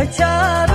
kaçar.